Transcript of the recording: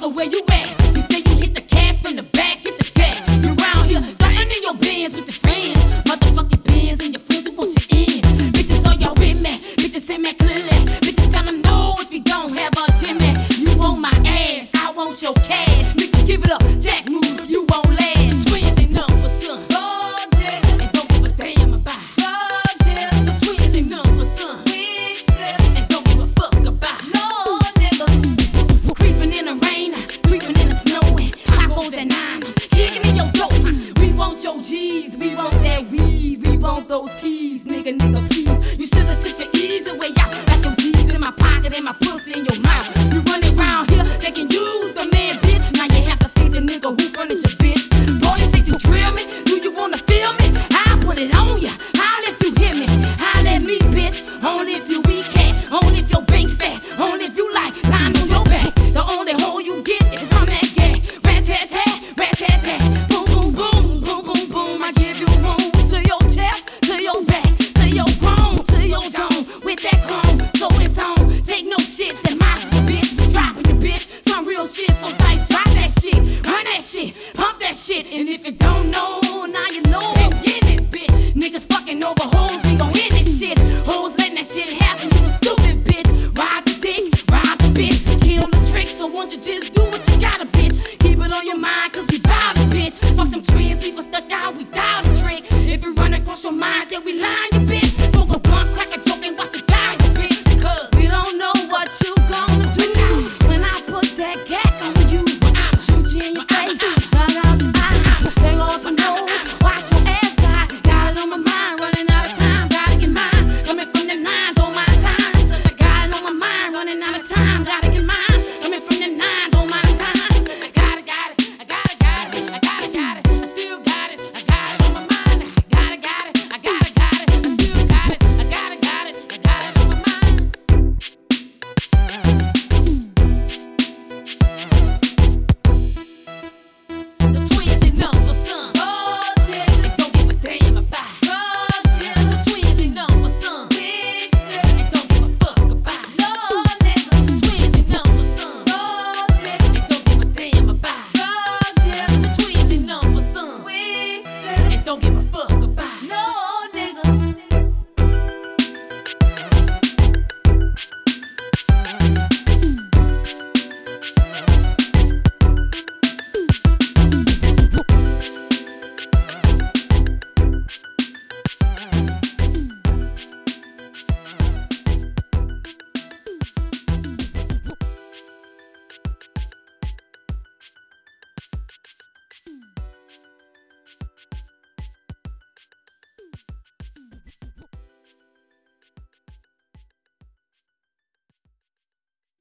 Parker, where you at? You say you hit the cash in the back, get the back. You round here, starting in your bins with your friends. Motherfucking bins and your friends who want your ends. Bitches, are y'all with me? Bitches, say me clearly. Bitches, tell them no if you don't have a Jimmy. You want my ass, I want your cash. Nigga, give it up, Jack in my pussy in your mouth. You running around here, they can use the man, bitch. Now you have to feed the nigga who fronted your bitch. Boy, you say you drill me, do you wanna feel me? I put it on ya. Holla if you hear me, holla at me, bitch. Only if shit, and if it